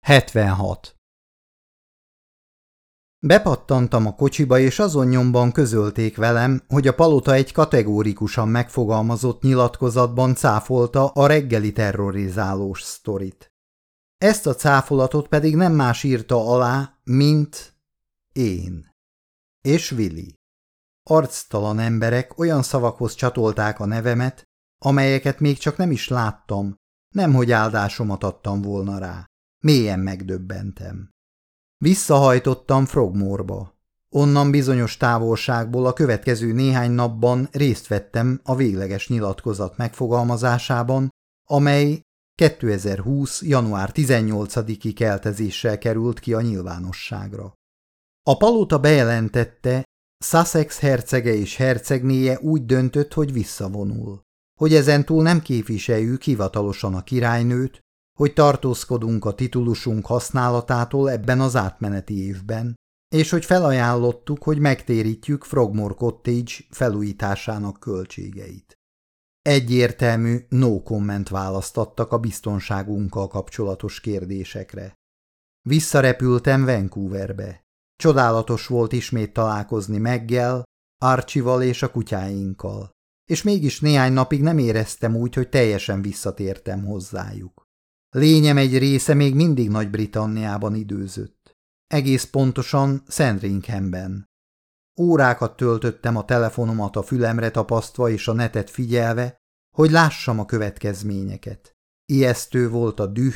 76. Bepattantam a kocsiba, és azon nyomban közölték velem, hogy a palota egy kategórikusan megfogalmazott nyilatkozatban cáfolta a reggeli terrorizálós sztorit. Ezt a cáfolatot pedig nem más írta alá, mint én. És Willi. Arctalan emberek olyan szavakhoz csatolták a nevemet, amelyeket még csak nem is láttam, nemhogy áldásomat adtam volna rá. Mélyen megdöbbentem. Visszahajtottam Frogmorba. Onnan bizonyos távolságból a következő néhány napban részt vettem a végleges nyilatkozat megfogalmazásában, amely 2020. január 18-i keltezéssel került ki a nyilvánosságra. A palota bejelentette, Sussex hercege és hercegnéje úgy döntött, hogy visszavonul, hogy ezentúl nem képviseljük hivatalosan a királynőt, hogy tartózkodunk a titulusunk használatától ebben az átmeneti évben, és hogy felajánlottuk, hogy megtérítjük Frogmore Cottage felújításának költségeit. Egyértelmű no comment választattak a biztonságunkkal kapcsolatos kérdésekre. Visszarepültem Vancouverbe. Csodálatos volt ismét találkozni Meggel, Archival és a kutyáinkkal, és mégis néhány napig nem éreztem úgy, hogy teljesen visszatértem hozzájuk. Lényem egy része még mindig Nagy-Britanniában időzött. Egész pontosan Sandringhamben. Órákat töltöttem a telefonomat a fülemre tapasztva és a netet figyelve, hogy lássam a következményeket. Ijesztő volt a düh,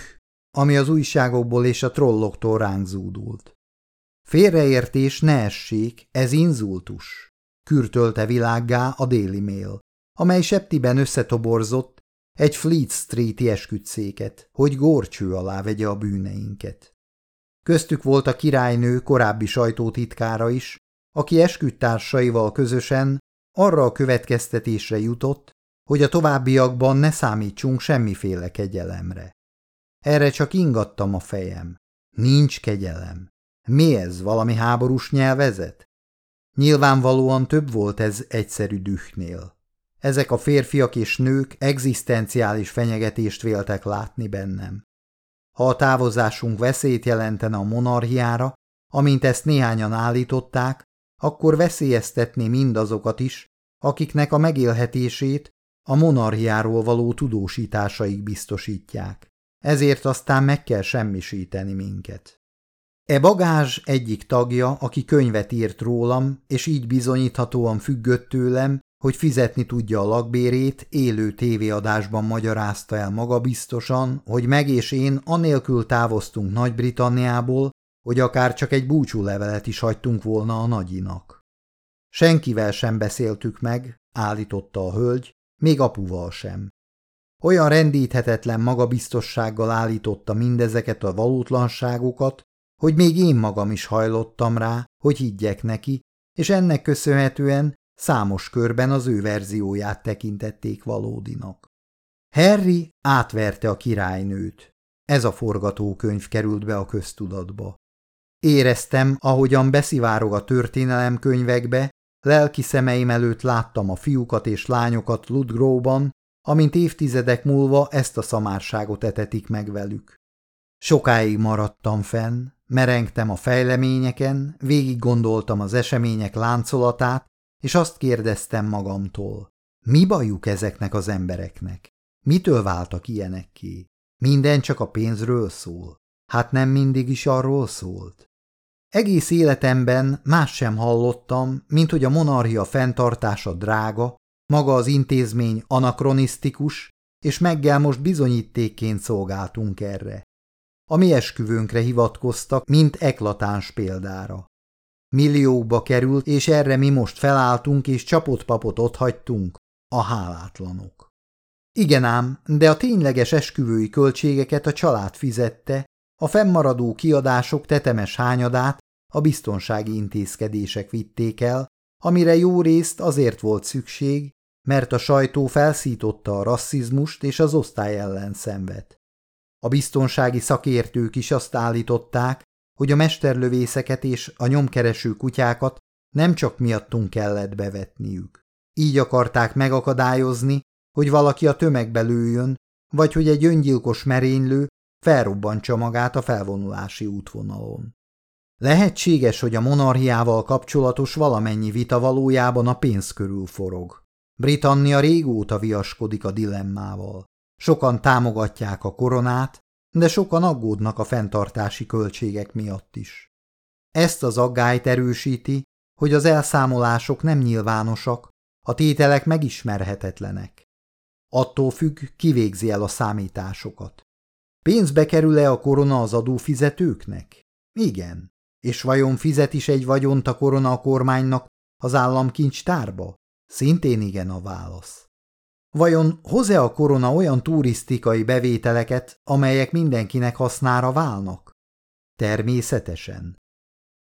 ami az újságokból és a trolloktól ránk zúdult. Félreértés ne essék, ez inzultus, kürtölte világgá a Daily Mail, amely septiben összetoborzott egy Fleet Street-i esküdszéket, hogy górcső alá vegye a bűneinket. Köztük volt a királynő korábbi sajtótitkára is, aki esküdtársaival közösen arra a következtetésre jutott, hogy a továbbiakban ne számítsunk semmiféle kegyelemre. Erre csak ingattam a fejem. Nincs kegyelem. Mi ez, valami háborús nyelvezet? Nyilvánvalóan több volt ez egyszerű dühnél. Ezek a férfiak és nők egzisztenciális fenyegetést véltek látni bennem. Ha a távozásunk veszélyt jelentene a monarchiára, amint ezt néhányan állították, akkor veszélyeztetné mindazokat is, akiknek a megélhetését a monarchiáról való tudósításaik biztosítják. Ezért aztán meg kell semmisíteni minket. E bagázs egyik tagja, aki könyvet írt rólam, és így bizonyíthatóan függött tőlem, hogy fizetni tudja a lakbérét, élő tévéadásban magyarázta el magabiztosan, hogy meg és én anélkül távoztunk Nagy-Britanniából, hogy akár csak egy búcsúlevelet is hagytunk volna a nagyinak. Senkivel sem beszéltük meg, állította a hölgy, még apuval sem. Olyan rendíthetetlen magabiztossággal állította mindezeket a valótlanságokat, hogy még én magam is hajlottam rá, hogy higgyek neki, és ennek köszönhetően Számos körben az ő verzióját tekintették valódinak. Harry átverte a királynőt. Ez a forgatókönyv került be a köztudatba. Éreztem, ahogyan beszivárog a történelemkönyvekbe, lelki szemeim előtt láttam a fiúkat és lányokat Ludgróban, amint évtizedek múlva ezt a szamárságot etetik meg velük. Sokáig maradtam fenn, merengtem a fejleményeken, végig gondoltam az események láncolatát, és azt kérdeztem magamtól, mi bajuk ezeknek az embereknek? Mitől váltak ilyenekké? Minden csak a pénzről szól. Hát nem mindig is arról szólt. Egész életemben más sem hallottam, mint hogy a monarchia fenntartása drága, maga az intézmény anakronisztikus, és meggel most bizonyítékként szolgáltunk erre. A mi esküvőnkre hivatkoztak, mint eklatáns példára. Millióba került, és erre mi most felálltunk, és csapott papot otthagytunk, a hálátlanok. Igen ám, de a tényleges esküvői költségeket a család fizette, a fennmaradó kiadások tetemes hányadát a biztonsági intézkedések vitték el, amire jó részt azért volt szükség, mert a sajtó felszította a rasszizmust és az osztály ellen szenved. A biztonsági szakértők is azt állították, hogy a mesterlövészeket és a nyomkereső kutyákat nem csak miattunk kellett bevetniük. Így akarták megakadályozni, hogy valaki a tömegbe lőjön, vagy hogy egy öngyilkos merénylő felrobbantsa magát a felvonulási útvonalon. Lehetséges, hogy a monarchiával kapcsolatos valamennyi vita valójában a pénz körül forog. Britannia régóta viaskodik a dilemmával. Sokan támogatják a koronát, de sokan aggódnak a fenntartási költségek miatt is. Ezt az aggályt erősíti, hogy az elszámolások nem nyilvánosak, a tételek megismerhetetlenek. Attól függ, kivégzi el a számításokat. Pénzbe kerül-e a korona az adófizetőknek? Igen. És vajon fizet is egy vagyont a korona a kormánynak az államkincstárba? Szintén igen a válasz. Vajon hoz-e a korona olyan turisztikai bevételeket, amelyek mindenkinek hasznára válnak? Természetesen.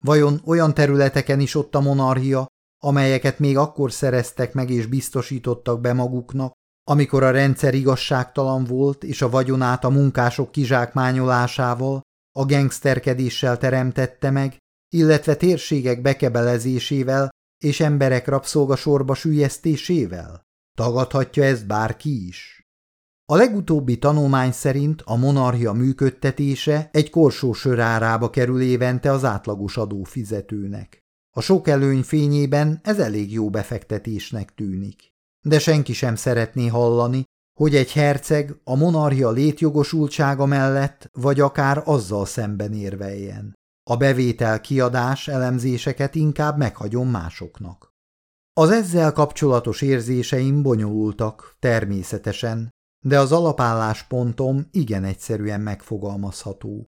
Vajon olyan területeken is ott a monarchia, amelyeket még akkor szereztek meg és biztosítottak be maguknak, amikor a rendszer igazságtalan volt és a vagyonát a munkások kizsákmányolásával, a gengszterkedéssel teremtette meg, illetve térségek bekebelezésével és emberek rabszolgasorba sülyeztésével? Tagadhatja ezt bárki is? A legutóbbi tanulmány szerint a monarchia működtetése egy korsó sör árába kerül évente az átlagos adófizetőnek. A sok előny fényében ez elég jó befektetésnek tűnik. De senki sem szeretné hallani, hogy egy herceg a monarchia létjogosultsága mellett vagy akár azzal szemben érveljen. A bevétel kiadás elemzéseket inkább meghagyom másoknak. Az ezzel kapcsolatos érzéseim bonyolultak, természetesen, de az alapálláspontom igen egyszerűen megfogalmazható.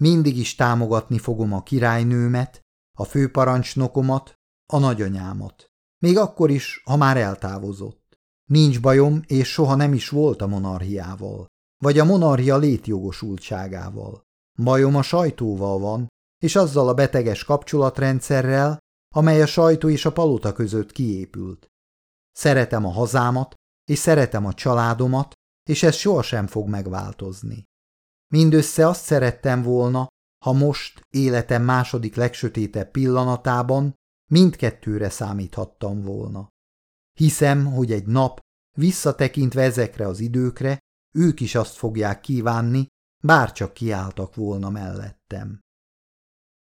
Mindig is támogatni fogom a királynőmet, a főparancsnokomat, a nagyanyámat. Még akkor is, ha már eltávozott. Nincs bajom, és soha nem is volt a monarchiával, vagy a monarchia létjogosultságával. Bajom a sajtóval van, és azzal a beteges kapcsolatrendszerrel, amely a sajtó és a palota között kiépült. Szeretem a hazámat, és szeretem a családomat, és ez sohasem fog megváltozni. Mindössze azt szerettem volna, ha most, életem második legsötétebb pillanatában mindkettőre számíthattam volna. Hiszem, hogy egy nap, visszatekintve ezekre az időkre, ők is azt fogják kívánni, bárcsak kiálltak volna mellettem.